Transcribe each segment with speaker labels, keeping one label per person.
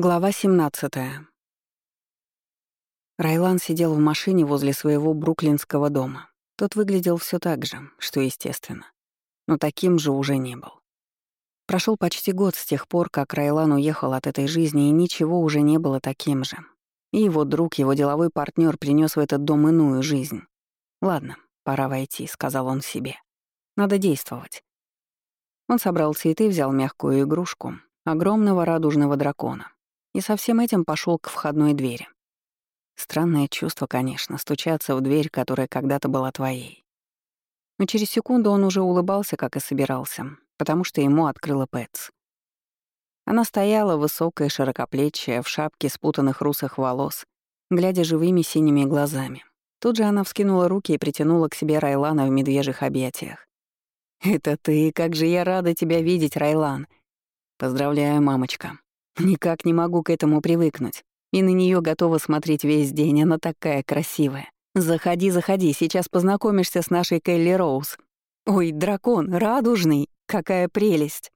Speaker 1: Глава 17. Райлан сидел в машине возле своего бруклинского дома. Тот выглядел все так же, что естественно. Но таким же уже не был. Прошел почти год с тех пор, как Райлан уехал от этой жизни, и ничего уже не было таким же. И его друг, его деловой партнер принес в этот дом иную жизнь. «Ладно, пора войти», — сказал он себе. «Надо действовать». Он собрал цветы, взял мягкую игрушку, огромного радужного дракона, и со всем этим пошел к входной двери. Странное чувство, конечно, стучаться в дверь, которая когда-то была твоей. Но через секунду он уже улыбался, как и собирался, потому что ему открыла Пэтс. Она стояла, высокая, широкоплечья, в шапке спутанных русых волос, глядя живыми синими глазами. Тут же она вскинула руки и притянула к себе Райлана в медвежьих объятиях. «Это ты, как же я рада тебя видеть, Райлан!» «Поздравляю, мамочка», Никак не могу к этому привыкнуть. И на нее готова смотреть весь день, она такая красивая. Заходи, заходи, сейчас познакомишься с нашей Келли Роуз. Ой, дракон, радужный, какая прелесть.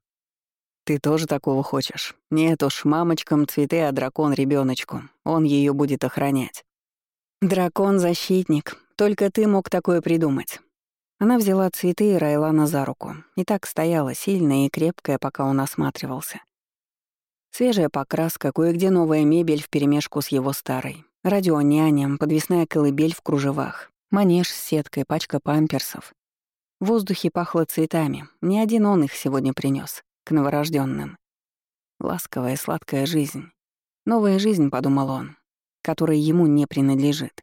Speaker 1: Ты тоже такого хочешь? Нет уж, мамочкам цветы, а дракон ребеночку. Он ее будет охранять. Дракон-защитник, только ты мог такое придумать. Она взяла цветы и Райлана за руку. И так стояла, сильная и крепкая, пока он осматривался. Свежая покраска, кое-где новая мебель вперемешку с его старой. Радио няням, подвесная колыбель в кружевах, манеж с сеткой, пачка памперсов. В воздухе пахло цветами. Ни один он их сегодня принес к новорожденным. Ласковая, сладкая жизнь. Новая жизнь, подумал он, которая ему не принадлежит.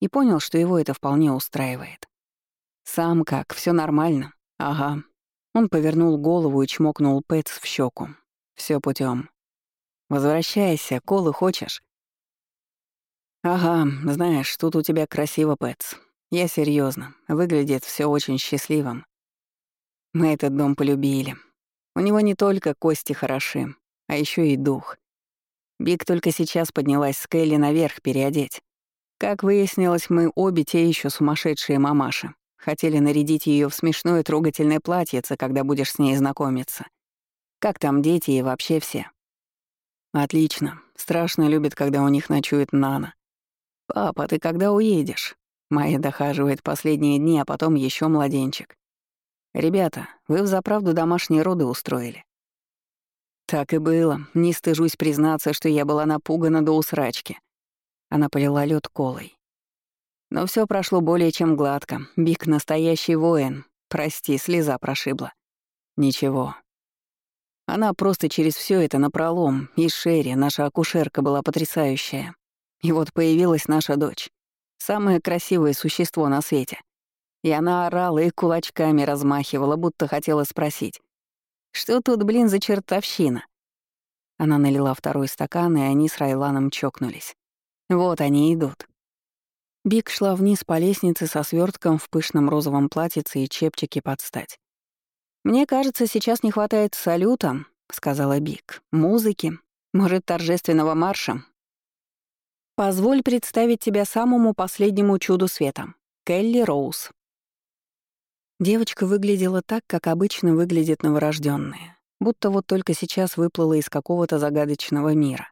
Speaker 1: И понял, что его это вполне устраивает. Сам как, все нормально. Ага. Он повернул голову и чмокнул Пэтс в щеку, все путем. Возвращайся, колы хочешь? Ага, знаешь, тут у тебя красиво, Пэтс. Я серьезно. Выглядит все очень счастливым. Мы этот дом полюбили. У него не только кости хороши, а еще и дух. Биг только сейчас поднялась с Келли наверх переодеть. Как выяснилось, мы обе те еще сумасшедшие мамаши. Хотели нарядить ее в смешное трогательное платьице, когда будешь с ней знакомиться. Как там дети и вообще все? Отлично. Страшно любит, когда у них ночует Нана. Папа, ты когда уедешь? Майя дохаживает последние дни, а потом еще младенчик. Ребята, вы взаправду домашние роды устроили. Так и было. Не стыжусь признаться, что я была напугана до усрачки. Она полила лед колой. Но все прошло более чем гладко. Бик — настоящий воин. Прости, слеза прошибла. Ничего, она просто через все это напролом, и Шерри, наша акушерка, была потрясающая. И вот появилась наша дочь. Самое красивое существо на свете. И она орала и кулачками размахивала, будто хотела спросить. «Что тут, блин, за чертовщина?» Она налила второй стакан, и они с Райланом чокнулись. Вот они идут. Биг шла вниз по лестнице со свертком в пышном розовом платьице и чепчике под стать. «Мне кажется, сейчас не хватает салюта», — сказала Бик. «Музыки. Может, торжественного марша?» «Позволь представить тебя самому последнему чуду света. Келли Роуз». Девочка выглядела так, как обычно выглядят новорожденные, будто вот только сейчас выплыла из какого-то загадочного мира.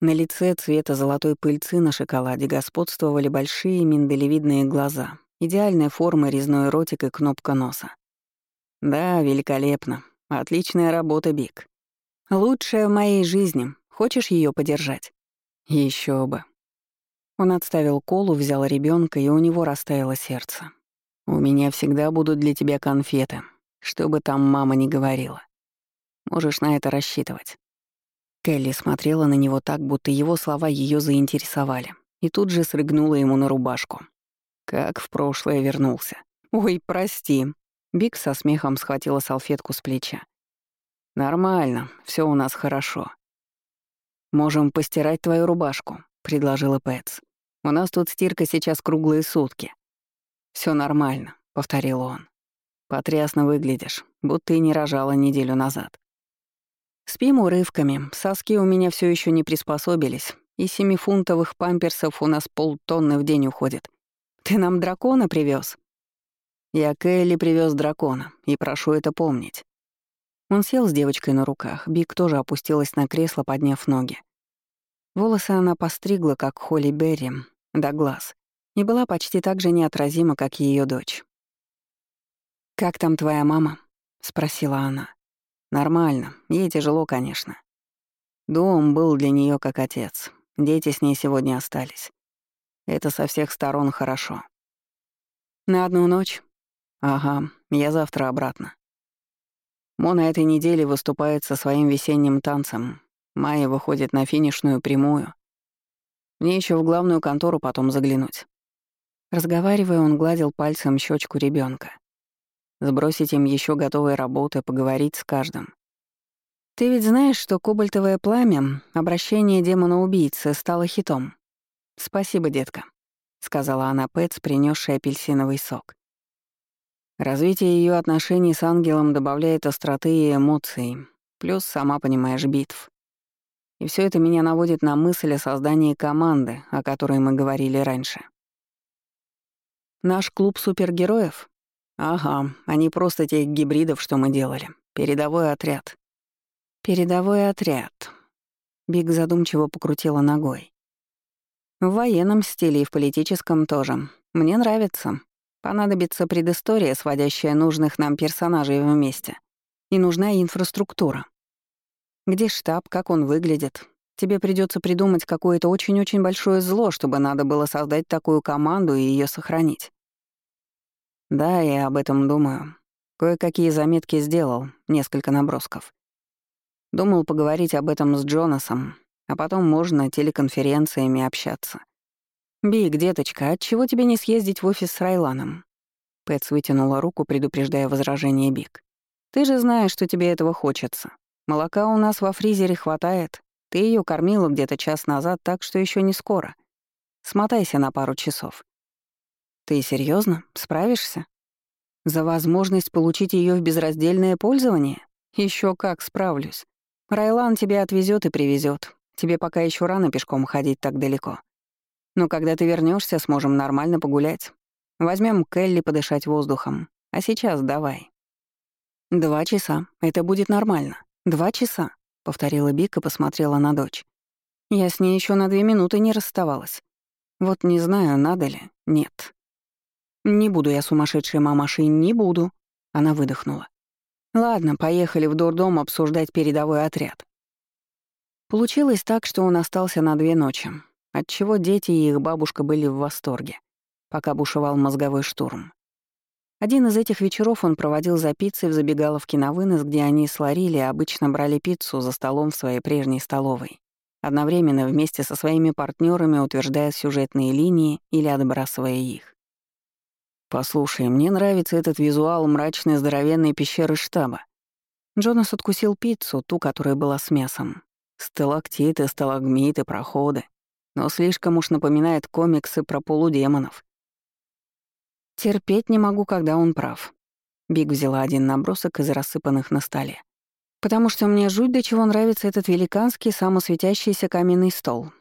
Speaker 1: На лице цвета золотой пыльцы на шоколаде господствовали большие миндалевидные глаза, идеальной формы резной ротик и кнопка носа. «Да, великолепно. Отличная работа, Биг. Лучшая в моей жизни. Хочешь ее подержать?» Еще бы». Он отставил колу, взял ребенка, и у него растаяло сердце. «У меня всегда будут для тебя конфеты, что бы там мама ни говорила. Можешь на это рассчитывать». Келли смотрела на него так, будто его слова ее заинтересовали, и тут же срыгнула ему на рубашку. Как в прошлое вернулся. «Ой, прости», Биг со смехом схватила салфетку с плеча. «Нормально, все у нас хорошо». «Можем постирать твою рубашку», — предложила Пэтс. «У нас тут стирка сейчас круглые сутки». Все нормально», — повторил он. «Потрясно выглядишь, будто и не рожала неделю назад». Спим урывками, соски у меня все еще не приспособились, и семифунтовых памперсов у нас полтонны в день уходит. Ты нам дракона привез? Я Келли привез дракона, и прошу это помнить. Он сел с девочкой на руках, Биг тоже опустилась на кресло, подняв ноги. Волосы она постригла, как Холли Берри, до глаз, и была почти так же неотразима, как ее дочь. «Как там твоя мама?» — спросила она. «Нормально. Ей тяжело, конечно. Дом был для нее как отец. Дети с ней сегодня остались. Это со всех сторон хорошо. На одну ночь? Ага, я завтра обратно. Мо на этой неделе выступает со своим весенним танцем. Майя выходит на финишную прямую. Мне еще в главную контору потом заглянуть. Разговаривая, он гладил пальцем щечку ребенка. Сбросить им еще готовые работы, поговорить с каждым. Ты ведь знаешь, что кобальтовое пламя, обращение демона-убийцы, стало хитом? Спасибо, детка, сказала она Пэтс, принесшая апельсиновый сок. Развитие ее отношений с ангелом добавляет остроты и эмоций, плюс, сама понимаешь, битв. И все это меня наводит на мысль о создании команды, о которой мы говорили раньше. Наш клуб супергероев? Ага, не просто тех гибридов, что мы делали. Передовой отряд. Передовой отряд. Биг задумчиво покрутила ногой. В военном стиле и в политическом тоже. Мне нравится. Понадобится предыстория, сводящая нужных нам персонажей вместе. И нужна инфраструктура. Где штаб, как он выглядит. Тебе придется придумать какое-то очень-очень большое зло, чтобы надо было создать такую команду и ее сохранить. Да, я об этом думаю. Кое-какие заметки сделал, несколько набросков. Думал поговорить об этом с Джонасом, а потом можно телеконференциями общаться. «Биг, деточка, отчего тебе не съездить в офис с Райланом?» Пэтс вытянула руку, предупреждая возражение Биг. «Ты же знаешь, что тебе этого хочется. Молока у нас во фризере хватает. Ты ее кормила где-то час назад, так что еще не скоро. Смотайся на пару часов». «Ты серьезно? Справишься?» «За возможность получить ее в безраздельное пользование? Еще как справлюсь. Райлан тебя отвезет и привезет. Тебе пока еще рано пешком ходить так далеко. Но когда ты вернешься, сможем нормально погулять. Возьмем Келли подышать воздухом. А сейчас давай. Два часа. Это будет нормально. Два часа, повторила Бик и посмотрела на дочь. Я с ней еще на две минуты не расставалась. Вот не знаю, надо ли. Нет. Не буду я сумасшедшей мамашей, не буду. Она выдохнула. Ладно, поехали в дурдом обсуждать передовой отряд. Получилось так, что он остался на две ночи, отчего дети и их бабушка были в восторге, пока бушевал мозговой штурм. Один из этих вечеров он проводил за пиццей в забегаловке на вынос, где они с Ларили обычно брали пиццу за столом в своей прежней столовой, одновременно вместе со своими партнерами утверждая сюжетные линии или отбрасывая их. «Послушай, мне нравится этот визуал мрачной здоровенной пещеры штаба». Джонас откусил пиццу, ту, которая была с мясом. Сталактиты, сталагмиты, проходы. Но слишком уж напоминает комиксы про полудемонов. Терпеть не могу, когда он прав. Биг взяла один набросок из рассыпанных на столе. Потому что мне жуть до чего нравится этот великанский самосветящийся каменный стол.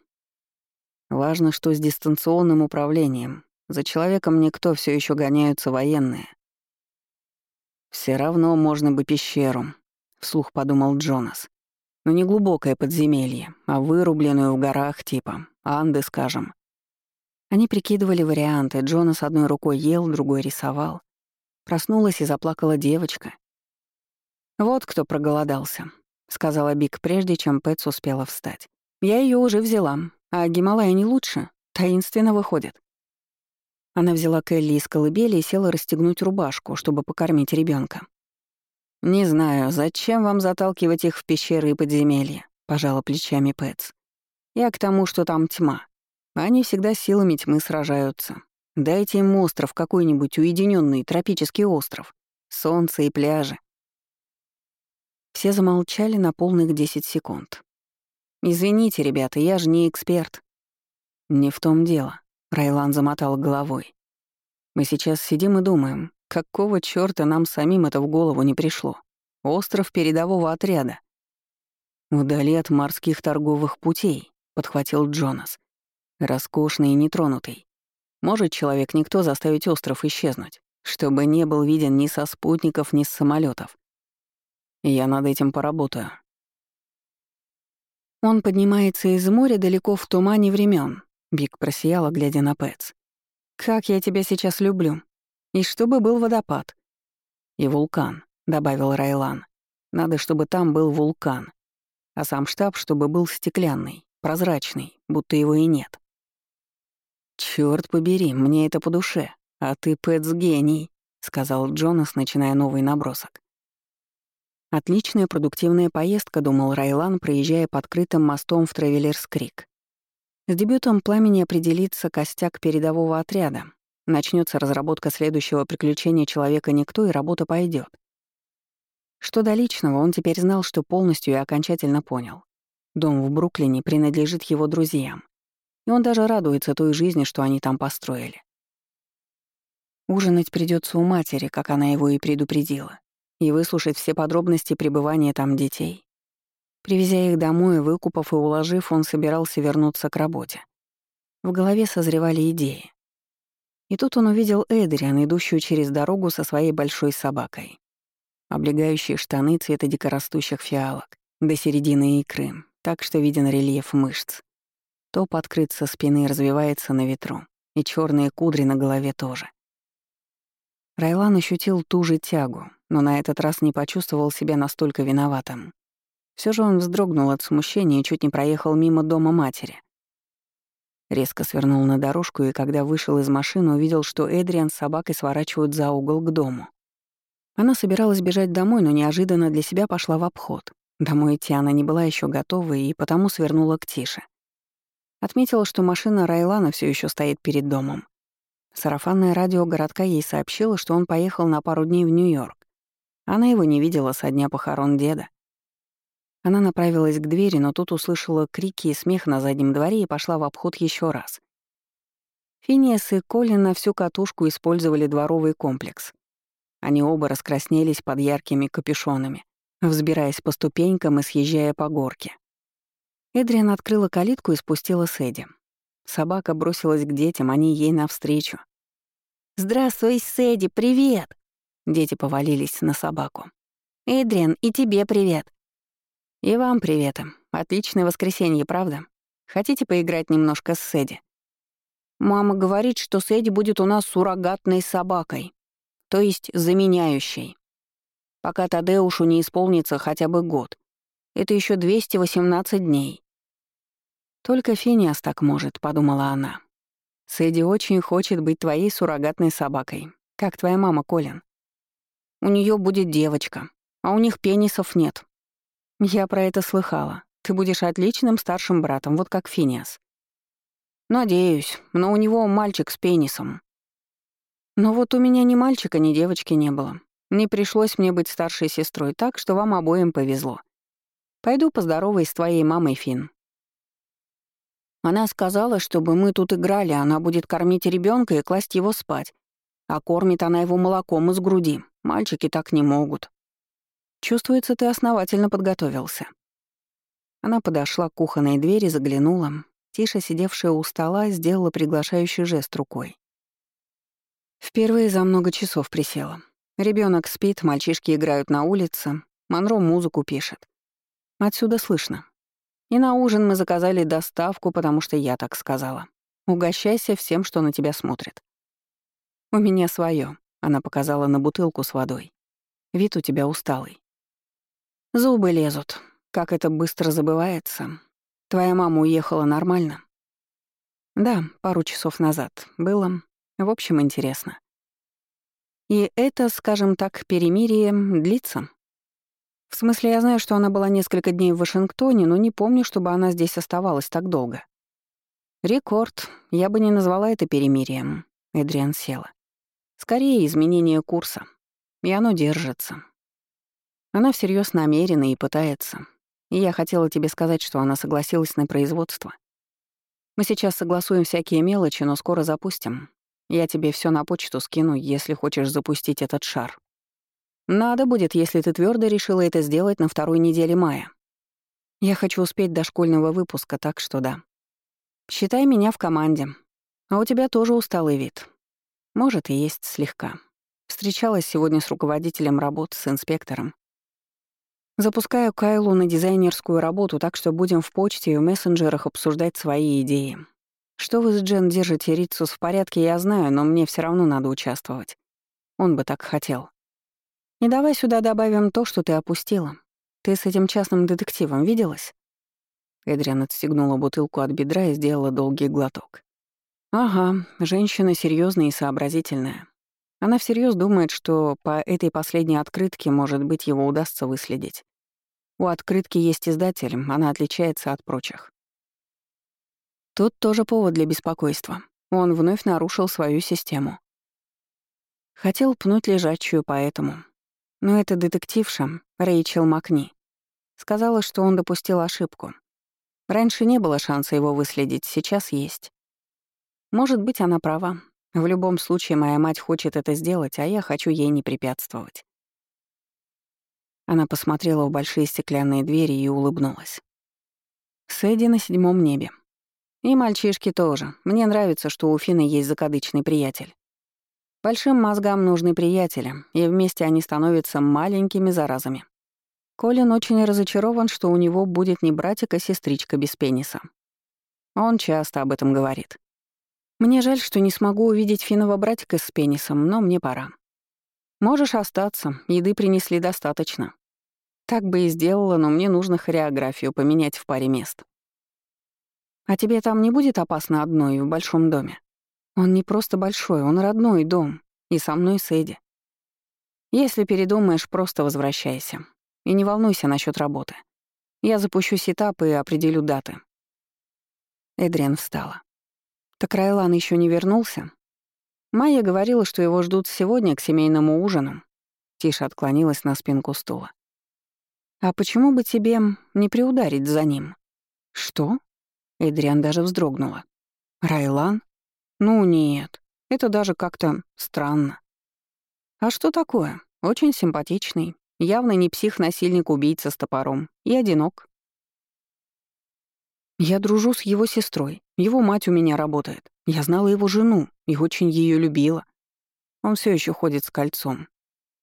Speaker 1: Важно, что с дистанционным управлением, за человеком никто, все еще гоняются военные. Все равно можно бы пещеру, вслух подумал Джонас. Но не глубокое подземелье, а вырубленную в горах типа, Анды, скажем. Они прикидывали варианты. Джонас одной рукой ел, другой рисовал. Проснулась и заплакала девочка. «Вот кто проголодался», — сказала Бик, прежде чем Пэтс успела встать. «Я ее уже взяла, а Гималая не лучше. Таинственно выходит». Она взяла Келли из колыбели и села расстегнуть рубашку, чтобы покормить ребенка. «Не знаю, зачем вам заталкивать их в пещеры и подземелья», — пожала плечами Пэтс. «Я к тому, что там тьма. Они всегда силами тьмы сражаются. Дайте им остров, какой-нибудь уединенный тропический остров. Солнце и пляжи». Все замолчали на полных 10 секунд. «Извините, ребята, я же не эксперт». «Не в том дело», Райлан замотал головой. «Мы сейчас сидим и думаем, какого чёрта нам самим это в голову не пришло? Остров передового отряда». «Вдали от морских торговых путей», — подхватил Джонас. «Роскошный и нетронутый. Может человек никто заставить остров исчезнуть, чтобы не был виден ни со спутников, ни с самолетов.
Speaker 2: я над этим поработаю.
Speaker 1: Он поднимается из моря далеко в тумане времен. Биг просияла, глядя на Пэтс. «Как я тебя сейчас люблю. И чтобы был водопад».
Speaker 2: «И вулкан», — добавил Райлан. «Надо, чтобы там был вулкан. А сам штаб, чтобы был стеклянный, прозрачный, будто его и нет». «Чёрт побери, мне это по душе. А ты, Пэтс, гений», — сказал Джонас, начиная новый набросок. Отличная продуктивная поездка, думал Райлан, проезжая под крытым мостом в Тревелерс-Крик. С дебютом пламени определится костяк передового отряда. Начнется разработка следующего приключения человека никто, и работа пойдет. Что до личного, он теперь знал, что полностью и окончательно понял. Дом в Бруклине принадлежит его друзьям. И он даже радуется той жизни, что они там построили. Ужинать придется у матери, как она его и предупредила и выслушать все подробности пребывания там детей. Привезя их домой, выкупав и уложив, он собирался вернуться к работе. В голове созревали идеи. И тут он увидел Эдриан, идущую через дорогу со своей большой собакой. Облегающие штаны цвета дикорастущих фиалок, до середины икры, так что виден рельеф мышц. Топ открыт со спины развивается на ветру, и черные кудри на голове тоже. Райлан ощутил ту же тягу, но на этот раз не почувствовал себя настолько виноватым. Все же он вздрогнул от смущения и чуть не проехал мимо дома матери. Резко свернул на дорожку и, когда вышел из машины, увидел, что Эдриан с собакой сворачивают за угол к дому. Она собиралась бежать домой, но неожиданно для себя пошла в обход. Домой идти она не была еще готова и потому свернула к Тише. Отметила, что машина Райлана все еще стоит перед домом. Сарафанное радио городка ей сообщило, что он поехал на пару дней в Нью-Йорк. Она его не видела со дня похорон деда. Она направилась к двери, но тут услышала крики и смех на заднем дворе и пошла в обход еще раз. Финиас и Колин на всю катушку использовали дворовый комплекс. Они оба раскраснелись под яркими капюшонами, взбираясь по ступенькам и съезжая по горке. Эдриан открыла калитку и спустила Сэдди. Собака бросилась к детям, они ей навстречу. «Здравствуй, Сэдди, привет!» Дети повалились на собаку. «Эдриан, и тебе привет!» «И вам привет. Отличное воскресенье, правда? Хотите поиграть немножко с Сэдди?» «Мама говорит, что Сэдди будет у нас суррогатной собакой, то есть заменяющей. Пока Тадеушу не исполнится хотя бы год. Это еще 218 дней. «Только Финиас так может», — подумала она. «Сэдди очень хочет быть твоей суррогатной собакой, как твоя мама, Колин. У нее будет девочка, а у них пенисов нет. Я про это слыхала. Ты будешь отличным старшим братом, вот как Финиас. Надеюсь, но у него мальчик с пенисом. Но вот у меня ни мальчика, ни девочки не было. Не пришлось мне быть старшей сестрой, так что вам обоим повезло. Пойду поздороваюсь с твоей мамой, Фин. Она сказала, чтобы мы тут играли, она будет кормить ребенка и класть его спать. А кормит она его молоком из груди. Мальчики так не могут. Чувствуется, ты основательно подготовился. Она подошла к кухонной двери, заглянула. Тиша, сидевшая у стола, сделала приглашающий жест рукой. Впервые за много часов присела. Ребенок спит, мальчишки играют на улице, Монро музыку пишет. Отсюда слышно. И на ужин мы заказали доставку, потому что я так сказала. Угощайся всем, что на тебя смотрит. У меня свое. Она показала на бутылку с водой. Вид у тебя усталый. Зубы лезут. Как это быстро забывается. Твоя мама уехала нормально? Да, пару часов назад. Было. В общем, интересно. И это, скажем так, перемирие длится. В смысле, я знаю, что она была несколько дней в Вашингтоне, но не помню, чтобы она здесь оставалась так долго. Рекорд. Я бы не назвала это перемирием. Эдриан села. Скорее, изменение курса. И оно держится. Она всерьез намерена и пытается. И я хотела тебе сказать, что она согласилась на производство. Мы сейчас согласуем всякие мелочи, но скоро запустим. Я тебе все на почту скину, если хочешь запустить этот шар. Надо будет, если ты твердо решила это сделать на второй неделе мая. Я хочу успеть до школьного выпуска, так что да. Считай меня в команде. А у тебя тоже усталый вид. Может, и есть слегка. Встречалась сегодня с руководителем работ, с инспектором.
Speaker 1: Запускаю Кайлу на дизайнерскую работу, так что будем в почте и в мессенджерах обсуждать свои идеи. Что вы с Джен держите Рицус в порядке, я знаю, но мне все равно надо участвовать. Он бы так хотел. И давай сюда добавим то, что ты опустила. Ты с этим частным детективом виделась? Эдриан отстегнула бутылку от бедра и сделала долгий глоток. Ага, женщина серьезная и сообразительная. Она всерьез думает, что по этой последней открытке, может быть, его удастся выследить. У открытки есть издатель, она отличается от прочих. Тут тоже повод для беспокойства. Он вновь нарушил свою систему. Хотел пнуть лежачую поэтому. Но это детективша, Рэйчел Макни. Сказала, что он допустил ошибку. Раньше не было шанса его выследить, сейчас есть. Может быть, она права. В любом случае, моя мать хочет это сделать, а я хочу ей не препятствовать. Она посмотрела в большие стеклянные двери и улыбнулась. Сэдди на седьмом небе. И мальчишки тоже. Мне нравится, что у Фины есть закадычный приятель. Большим мозгам нужны приятели, и вместе они становятся маленькими заразами. Колин очень разочарован, что у него будет не братик, а сестричка без пениса. Он часто об этом говорит. Мне жаль, что не смогу увидеть финного братика с пенисом, но мне пора. Можешь остаться, еды принесли достаточно. Так бы и сделала, но мне нужно хореографию поменять в паре мест. А тебе там не будет опасно одной в большом доме? Он не просто большой, он родной дом. И со мной Сэдди. Если передумаешь, просто возвращайся. И не волнуйся насчет работы. Я запущу сетап и определю даты. Эдриан встала. Так Райлан еще не вернулся? Майя говорила, что его ждут сегодня к семейному ужину. Тиша отклонилась на спинку стула. «А почему бы тебе не приударить за ним?» «Что?» Эдриан даже вздрогнула. «Райлан? Ну нет, это даже как-то странно». «А что такое? Очень симпатичный, явно не псих-насильник-убийца с топором и одинок. Я дружу с его сестрой. Его мать у меня работает. Я знала его жену и очень ее любила. Он все еще ходит с кольцом.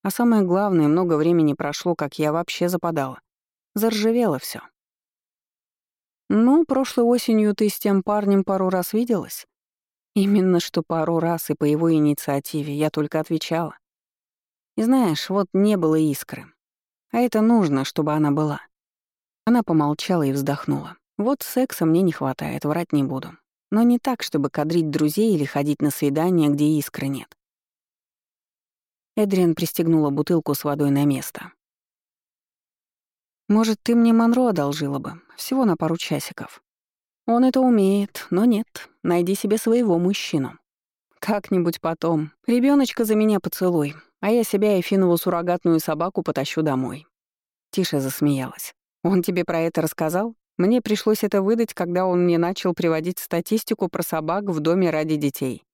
Speaker 1: А самое главное, много времени прошло, как я вообще западала. Заржавело все. «Ну, прошлой осенью ты с тем парнем пару раз виделась?» Именно что пару раз и по его инициативе я только отвечала. И знаешь, вот не было искры. А это нужно, чтобы она была. Она помолчала и вздохнула. Вот секса мне не хватает, врать не буду. Но не так, чтобы кадрить друзей или ходить на свидания, где искры нет. Эдриан пристегнула бутылку с водой на место. «Может, ты мне Монро одолжила бы? Всего на пару часиков. Он это умеет, но нет. Найди себе своего мужчину. Как-нибудь потом. Ребеночка за меня поцелуй, а я себя и Финову суррогатную собаку потащу домой». Тише засмеялась. «Он тебе про это рассказал?» Мне пришлось это выдать, когда он мне начал приводить статистику про собак в доме ради детей.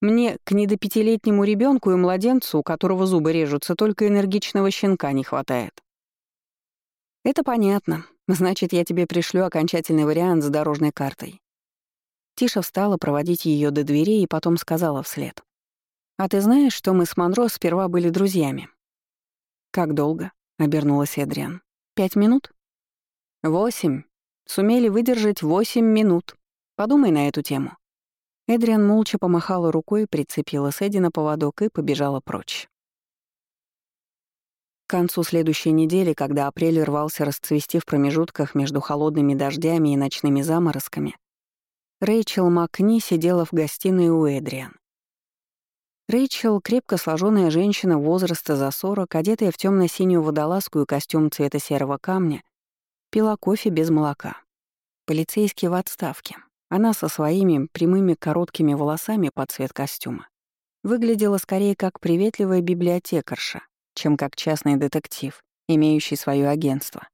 Speaker 1: Мне к недопятилетнему ребенку и младенцу, у которого зубы режутся, только энергичного щенка не хватает. Это понятно. Значит, я тебе пришлю окончательный вариант с дорожной картой. Тиша встала проводить ее до дверей и потом сказала вслед. «А ты знаешь, что мы с Монро сперва были друзьями?» «Как долго?» — обернулась Эдриан. «Пять минут?» «Восемь. Сумели выдержать восемь минут. Подумай на эту тему». Эдриан молча помахала рукой, прицепила Сэдди на поводок и побежала прочь. К концу следующей недели, когда апрель рвался расцвести в промежутках между холодными дождями и ночными заморозками, Рэйчел Макни сидела в гостиной у Эдриан. Рэйчел — крепко сложенная женщина возраста за 40, одетая в темно синюю водолазку и костюм цвета серого камня, Пила кофе без молока. Полицейский в отставке. Она со своими прямыми короткими волосами под цвет костюма выглядела скорее как приветливая библиотекарша, чем как частный детектив, имеющий свое агентство.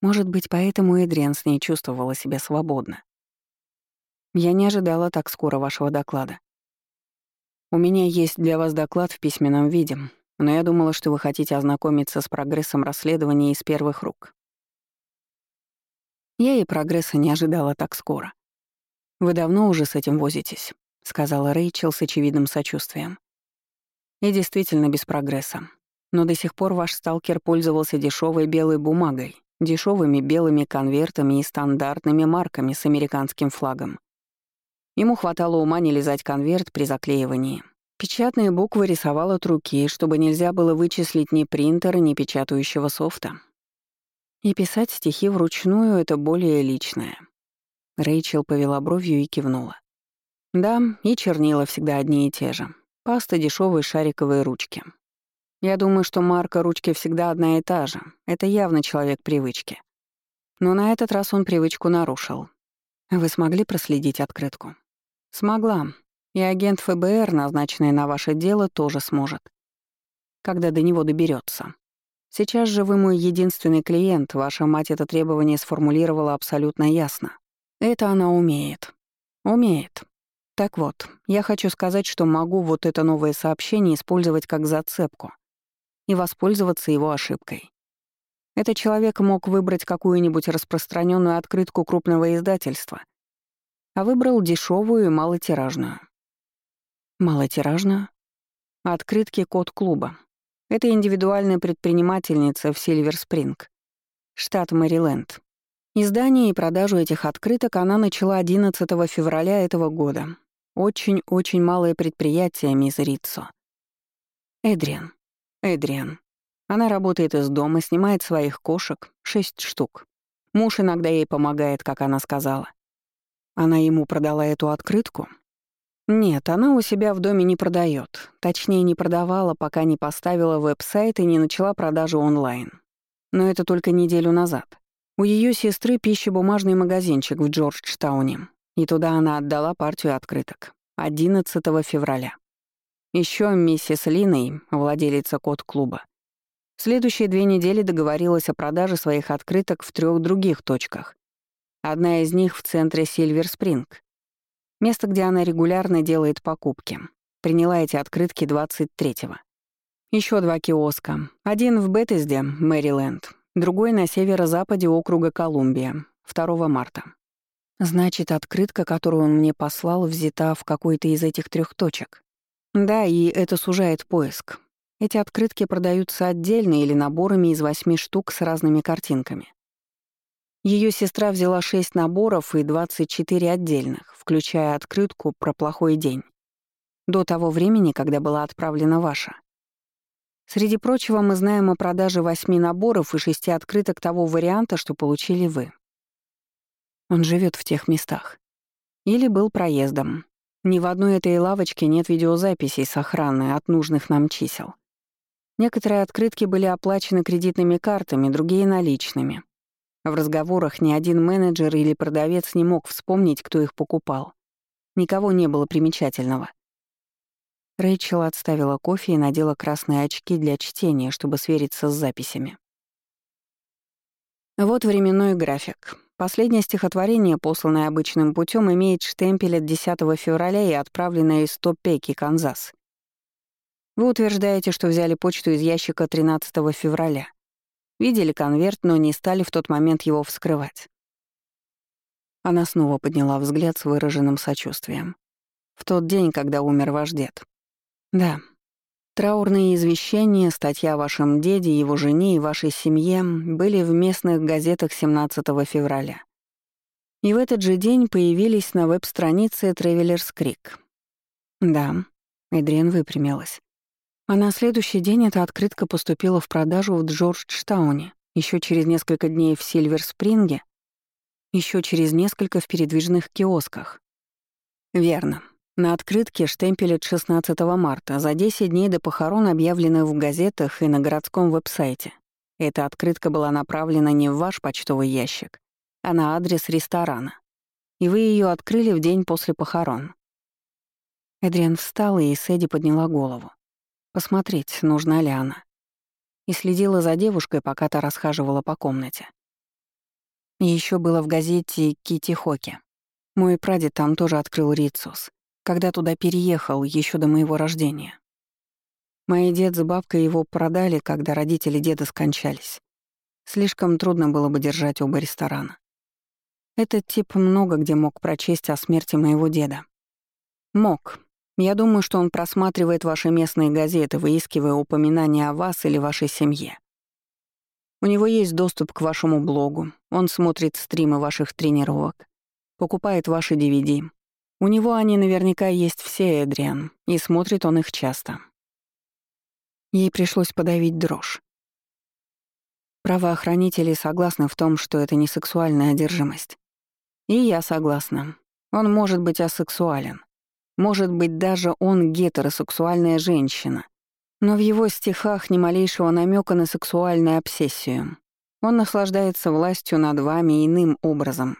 Speaker 1: Может быть, поэтому Эдриан с ней чувствовала себя свободно. Я не ожидала так скоро вашего доклада. У меня есть для вас доклад в письменном виде, но я думала, что вы хотите ознакомиться с прогрессом расследования из первых рук. Я и прогресса не ожидала так скоро. «Вы давно уже с этим возитесь», — сказала Рэйчел с очевидным сочувствием. «И действительно без прогресса. Но до сих пор ваш сталкер пользовался дешевой белой бумагой, дешевыми белыми конвертами и стандартными марками с американским флагом. Ему хватало ума не лизать конверт при заклеивании. Печатные буквы рисовал от руки, чтобы нельзя было вычислить ни принтера, ни печатающего софта. И писать стихи вручную — это более личное. Рэйчел повела бровью и кивнула. Да, и чернила всегда одни и те же. Паста дешевые шариковые ручки. Я думаю, что марка ручки всегда одна и та же. Это явно человек привычки. Но на этот раз он привычку нарушил. Вы смогли проследить открытку? Смогла. И агент ФБР, назначенный на ваше дело, тоже сможет. Когда до него доберется. Сейчас же вы мой единственный клиент, ваша мать это требование сформулировала абсолютно ясно. Это она умеет. Умеет. Так вот, я хочу сказать, что могу вот это новое сообщение использовать как зацепку и воспользоваться его ошибкой. Этот человек мог выбрать какую-нибудь распространенную открытку крупного издательства, а выбрал дешевую и малотиражную. Малотиражную? Открытки код клуба. Это индивидуальная предпринимательница в Сильвер-Спринг, штат Мэриленд. Издание и продажу этих открыток она начала 11 февраля этого года. Очень-очень малое предприятие, мисс Риццо. Эдриан. Эдриан. Она работает из дома, снимает своих кошек, шесть штук. Муж иногда ей помогает, как она сказала. Она ему продала эту открытку? Нет, она у себя в доме не продает. Точнее, не продавала, пока не поставила веб-сайт и не начала продажу онлайн. Но это только неделю назад. У ее сестры пищебумажный магазинчик в Джорджтауне, и туда она отдала партию открыток. 11 февраля. Еще миссис Линой, владелица код-клуба, в следующие две недели договорилась о продаже своих открыток в трех других точках. Одна из них в центре Сильвер-Спринг. Место, где она регулярно делает покупки. Приняла эти открытки 23-го. Еще два киоска. Один в Беттезде, Мэриленд, другой на северо-западе округа Колумбия, 2 марта. Значит, открытка, которую он мне послал, взята в какой-то из этих трех точек. Да, и это сужает поиск. Эти открытки продаются отдельно или наборами из восьми штук с разными картинками. Ее сестра взяла шесть наборов и 24 отдельных, включая открытку про плохой день. До того времени, когда была отправлена ваша. Среди прочего, мы знаем о продаже восьми наборов и шести открыток того варианта, что получили вы. Он живет в тех местах. Или был проездом. Ни в одной этой лавочке нет видеозаписей с охраной от нужных нам чисел. Некоторые открытки были оплачены кредитными картами, другие — наличными. В разговорах ни один менеджер или продавец не мог вспомнить, кто их покупал. Никого не было примечательного. Рэйчел отставила кофе и надела красные очки для чтения, чтобы свериться с записями. Вот временной график. Последнее стихотворение, посланное обычным путем, имеет штемпель от 10 февраля и отправленное из Топеки, Канзас. Вы утверждаете, что взяли почту из ящика 13 февраля. Видели конверт, но не стали в тот момент его вскрывать. Она снова подняла взгляд с выраженным сочувствием. В тот день, когда умер ваш дед. Да. Траурные извещения, статья о вашем деде, его жене и вашей семье были в местных газетах 17 февраля. И в этот же день появились на веб-странице Travelers Creek. Да, Эдриан выпрямилась. А на следующий день эта открытка поступила в продажу в Джорджтауне, еще через несколько дней в Сильвер-Спринге, еще через несколько в передвижных киосках. Верно. На открытке штемпелят 16 марта, за 10 дней до похорон, объявленных в газетах и на городском веб-сайте. Эта открытка была направлена не в ваш почтовый ящик, а на адрес ресторана. И вы ее открыли в день после похорон. Эдриан встала, и Сэдди подняла голову. Посмотреть, нужна ли она. И следила за девушкой, пока та расхаживала по комнате. Еще было в газете Кити Хоки. Мой прадед там тоже открыл Рицус когда туда переехал еще до моего рождения. Мои дед с бабкой его продали, когда родители деда скончались. Слишком трудно было бы держать оба ресторана. Этот тип много где мог прочесть о смерти моего деда. Мог. Я думаю, что он просматривает ваши местные газеты, выискивая упоминания о вас или вашей семье. У него есть доступ к вашему блогу, он смотрит стримы ваших тренировок, покупает ваши DVD. У него они наверняка есть все, Эдриан, и смотрит он их часто. Ей пришлось подавить дрожь. Правоохранители согласны в том, что это не сексуальная одержимость. И я согласна. Он может быть асексуален. Может быть, даже он гетеросексуальная женщина. Но в его стихах ни малейшего намека на сексуальную обсессию. Он наслаждается властью над вами иным образом.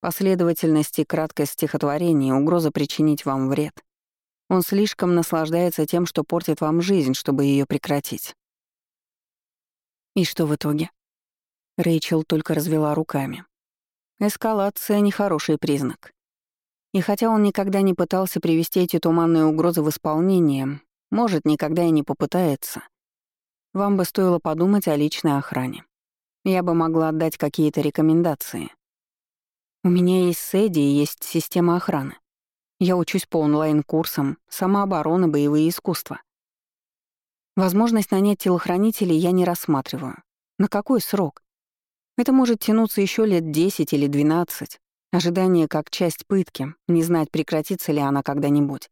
Speaker 1: Последовательность и краткость стихотворения, угроза причинить вам вред. Он слишком наслаждается тем, что портит вам жизнь, чтобы ее прекратить. И что в итоге? Рэйчел только развела руками. Эскалация — нехороший признак. И хотя он никогда не пытался привести эти туманные угрозы в исполнение, может, никогда и не попытается. Вам бы стоило подумать о личной охране. Я бы могла отдать какие-то рекомендации. У меня есть СЭДИ и есть система охраны. Я учусь по онлайн-курсам, самооборона, боевые искусства. Возможность нанять телохранителей я не рассматриваю. На какой срок? Это может тянуться еще лет 10 или 12. Ожидание как часть пытки, не знать, прекратится ли она когда-нибудь.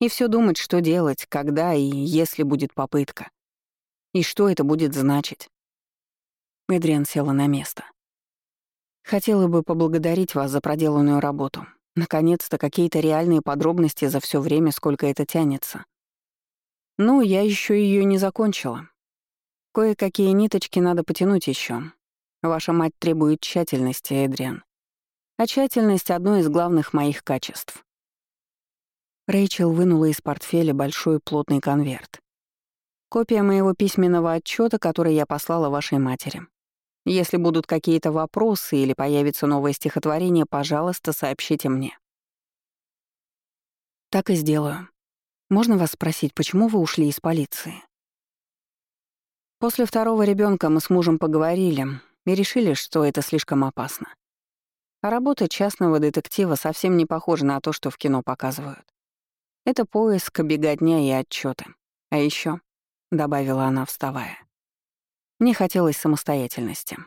Speaker 1: И все думать, что делать, когда и если будет попытка. И что это будет значить. Эдриан села на место. Хотела бы поблагодарить вас за проделанную работу. Наконец-то какие-то реальные подробности за все время, сколько это тянется. Ну, я еще ее не закончила. Кое-какие ниточки надо потянуть еще. Ваша мать требует тщательности, Эдриан. А тщательность — одно из главных моих качеств. Рэйчел вынула из портфеля большой плотный конверт. Копия моего письменного отчета, который я послала вашей матери. Если будут какие-то вопросы или появится новое стихотворение, пожалуйста, сообщите мне. Так и сделаю. Можно вас спросить, почему вы ушли из полиции? После второго ребенка мы с мужем поговорили и решили, что это слишком опасно. А работа частного детектива совсем не похожа на то, что в кино показывают. Это поиск, беготня и отчеты. А еще, добавила она, вставая, мне хотелось самостоятельности.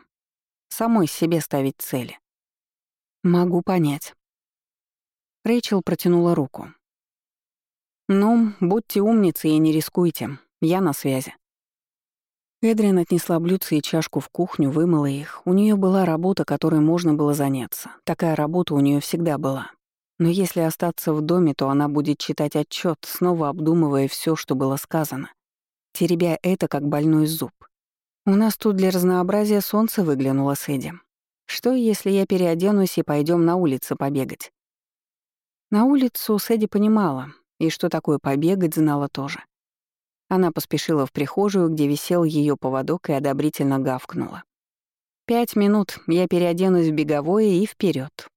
Speaker 1: Самой себе ставить цели. Могу понять. Рэйчел протянула руку. «Ну, будьте умницы и не рискуйте. Я на связи». Эдриан отнесла блюдце и чашку в кухню, вымыла их. У нее была работа, которой можно было заняться. Такая работа у нее всегда была. Но если остаться в доме, то она будет читать отчет, снова обдумывая все, что было сказано, теребя это как больной зуб. «У нас тут для разнообразия солнце выглянуло с Эдди. Что, если я переоденусь и пойдем на улицу побегать?» На улицу Сэдди понимала, и что такое побегать, знала тоже. Она поспешила в прихожую, где висел ее поводок, и одобрительно гавкнула. «Пять минут, я переоденусь в беговое и вперед.